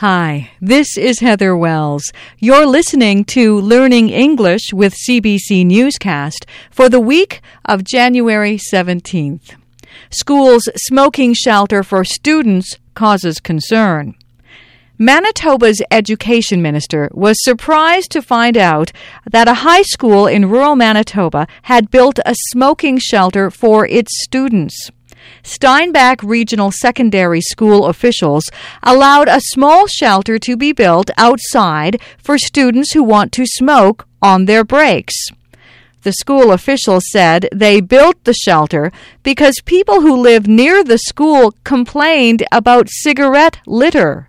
Hi, this is Heather Wells. You're listening to Learning English with CBC Newscast for the week of January 17th. School's smoking shelter for students causes concern. Manitoba's education minister was surprised to find out that a high school in rural Manitoba had built a smoking shelter for its students. Steinbach Regional Secondary School officials allowed a small shelter to be built outside for students who want to smoke on their breaks. The school officials said they built the shelter because people who live near the school complained about cigarette litter.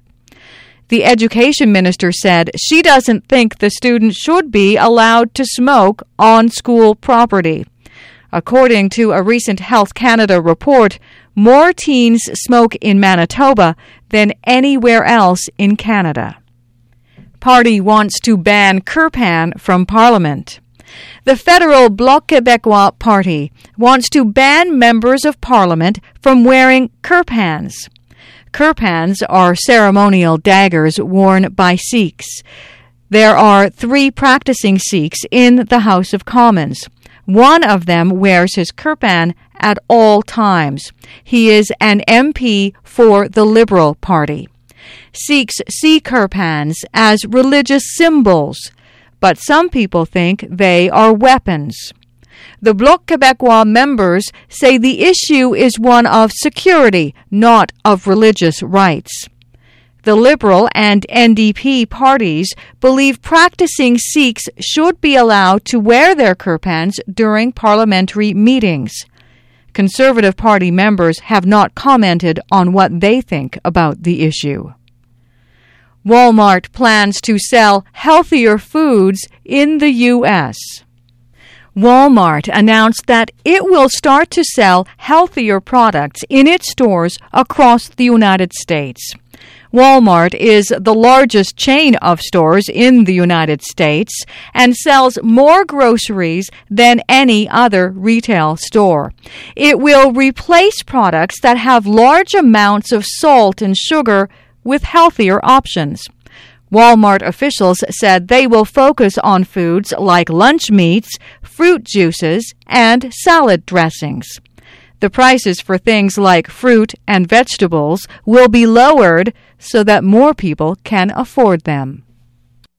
The education minister said she doesn't think the students should be allowed to smoke on school property. According to a recent Health Canada report, more teens smoke in Manitoba than anywhere else in Canada. Party wants to ban Kirpan from Parliament. The federal Bloc Québécois party wants to ban members of Parliament from wearing kirpans. Kirpans are ceremonial daggers worn by Sikhs. There are three practicing Sikhs in the House of Commons. One of them wears his kirpan at all times. He is an MP for the Liberal Party. Sikhs see kirpans as religious symbols, but some people think they are weapons. The Bloc Québécois members say the issue is one of security, not of religious rights. The Liberal and NDP parties believe practicing Sikhs should be allowed to wear their kirpans during parliamentary meetings. Conservative Party members have not commented on what they think about the issue. Walmart plans to sell healthier foods in the U.S. Walmart announced that it will start to sell healthier products in its stores across the United States. Walmart is the largest chain of stores in the United States and sells more groceries than any other retail store. It will replace products that have large amounts of salt and sugar with healthier options. Walmart officials said they will focus on foods like lunch meats, fruit juices, and salad dressings. The prices for things like fruit and vegetables will be lowered so that more people can afford them.